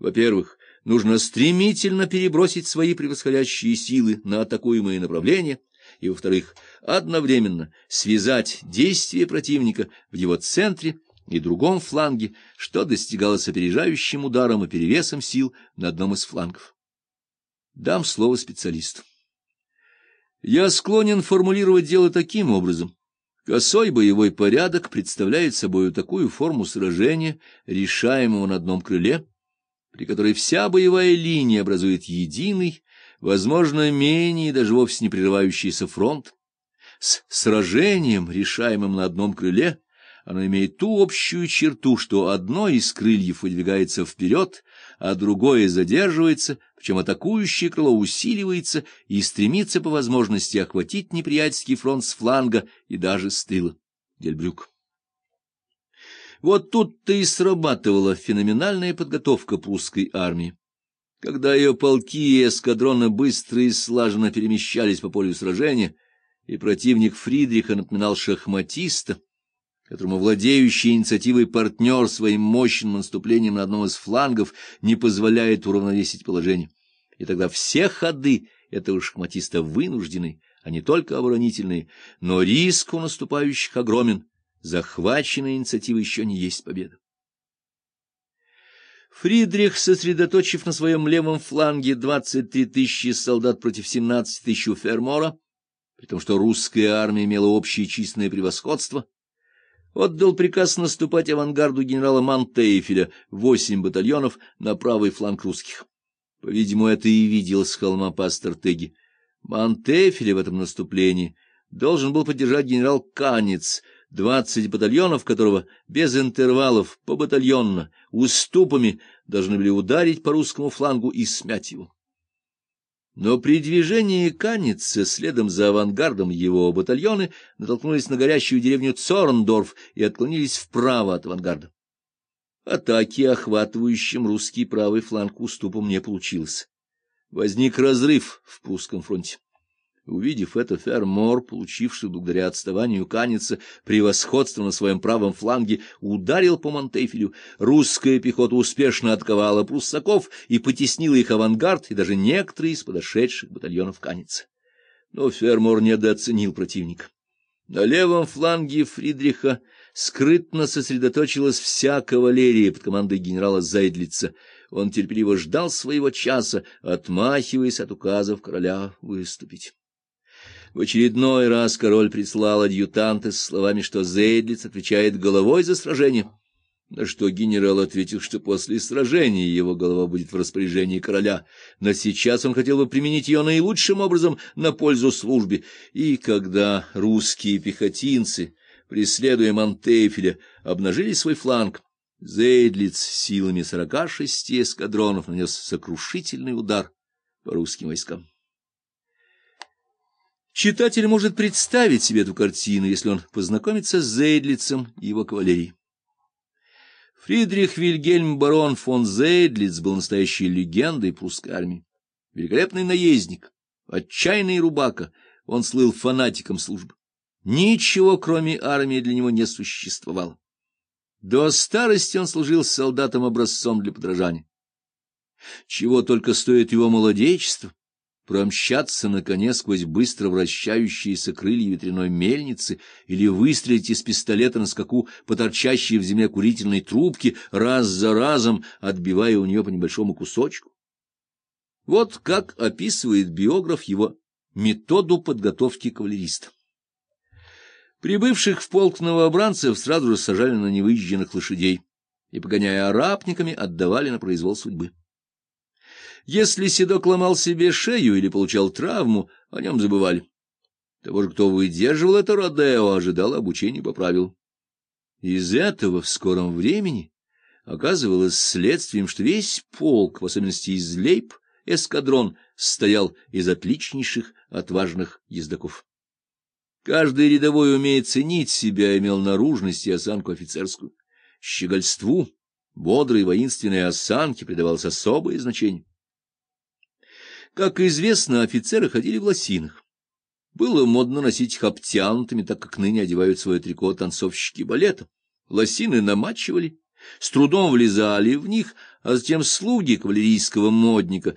Во-первых, нужно стремительно перебросить свои превосходящие силы на атакуемые направления, и, во-вторых, одновременно связать действия противника в его центре и другом фланге, что достигалось опережающим ударом и перевесом сил на одном из флангов. Дам слово специалисту. Я склонен формулировать дело таким образом. Косой боевой порядок представляет собой такую форму сражения, решаемого на одном крыле, при которой вся боевая линия образует единый, возможно, менее, даже вовсе не прерывающийся фронт. С сражением, решаемым на одном крыле, оно имеет ту общую черту, что одно из крыльев выдвигается вперед, а другое задерживается, причем атакующее крыло усиливается и стремится по возможности охватить неприятельский фронт с фланга и даже с тыла. Дельбрюк. Вот тут-то и срабатывала феноменальная подготовка прусской армии. Когда ее полки и эскадроны быстро и слаженно перемещались по полю сражения, и противник Фридриха напоминал шахматиста, которому владеющий инициативой партнер своим мощным наступлением на одном из флангов не позволяет уравновесить положение. И тогда все ходы этого шахматиста вынуждены, а не только оборонительные, но риск у наступающих огромен, захваченная инициатива еще не есть победа. Фридрих, сосредоточив на своем левом фланге 23 тысячи солдат против 17 тысяч у Фермора, при том, что русская армия имела общее численное превосходство, отдал приказ наступать авангарду генерала Мантейфеля, восемь батальонов на правый фланг русских. По-видимому, это и видел с холма пастор Теги. Мантефеля в этом наступлении должен был поддержать генерал Канец, двадцать батальонов которого без интервалов, побатальонно, уступами должны были ударить по русскому флангу и смять его. Но при движении Канница следом за авангардом его батальоны натолкнулись на горящую деревню Цорндорф и отклонились вправо от авангарда. Атаки, охватывающим русский правый фланг уступом, не получилось. Возник разрыв в прусском фронте. Увидев это, Фермор, получивший благодаря отставанию Каница превосходство на своем правом фланге, ударил по Монтефелю. Русская пехота успешно отковала пруссаков и потеснила их авангард и даже некоторые из подошедших батальонов Каница. Но Фермор недооценил противника. На левом фланге Фридриха скрытно сосредоточилась вся кавалерия под командой генерала Зайдлица. Он терпеливо ждал своего часа, отмахиваясь от указов короля выступить. В очередной раз король прислал адъютанта с словами, что Зейдлиц отвечает головой за сражение, на что генерал ответил, что после сражения его голова будет в распоряжении короля, но сейчас он хотел бы применить ее наилучшим образом на пользу службе. И когда русские пехотинцы, преследуя Монтефеля, обнажили свой фланг, Зейдлиц силами сорока шести эскадронов нанес сокрушительный удар по русским войскам. Читатель может представить себе эту картину, если он познакомится с Зейдлицем и его кавалерией. Фридрих Вильгельм барон фон Зейдлиц был настоящей легендой прусской армии. Великолепный наездник, отчаянный рубака, он слыл фанатиком службы. Ничего, кроме армии, для него не существовало. До старости он служил солдатом-образцом для подражания. Чего только стоит его молодечество, промчаться на коне сквозь быстро вращающиеся крылья ветряной мельницы или выстрелить из пистолета на скаку по торчащей в земле курительной трубке, раз за разом отбивая у нее по небольшому кусочку. Вот как описывает биограф его методу подготовки кавалериста. Прибывших в полк новобранцев сразу же сажали на невыезженных лошадей и, погоняя арапниками, отдавали на произвол судьбы. Если седок ломал себе шею или получал травму, о нем забывали. Того же, кто выдерживал это Родео, ожидал обучения по правилам. Из этого в скором времени оказывалось следствием, что весь полк, в особенности из лейб, эскадрон, стоял из отличнейших, отважных ездаков. Каждый рядовой умеет ценить себя, имел наружность и осанку офицерскую. Щегольству, бодрой воинственной осанке придавалось особое значение. Как известно, офицеры ходили в лосинах. Было модно носить их обтянутыми, так как ныне одевают свое трико танцовщики балета. Лосины намачивали, с трудом влезали в них, а затем слуги кавалерийского модника